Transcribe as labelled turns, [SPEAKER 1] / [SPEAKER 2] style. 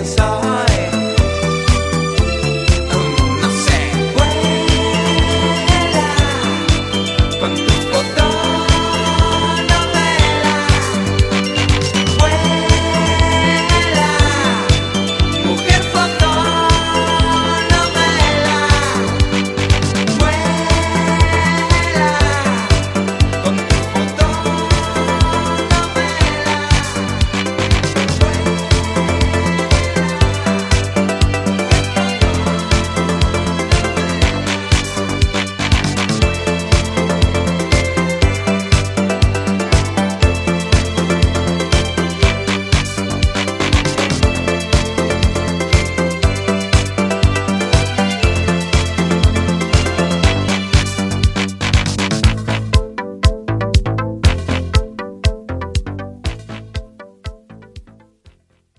[SPEAKER 1] piensa.